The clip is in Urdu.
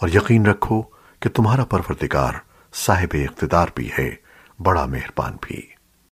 اور یقین رکھو کہ تمہارا پروردگار صاحب اقتدار بھی ہے بڑا مہربان بھی۔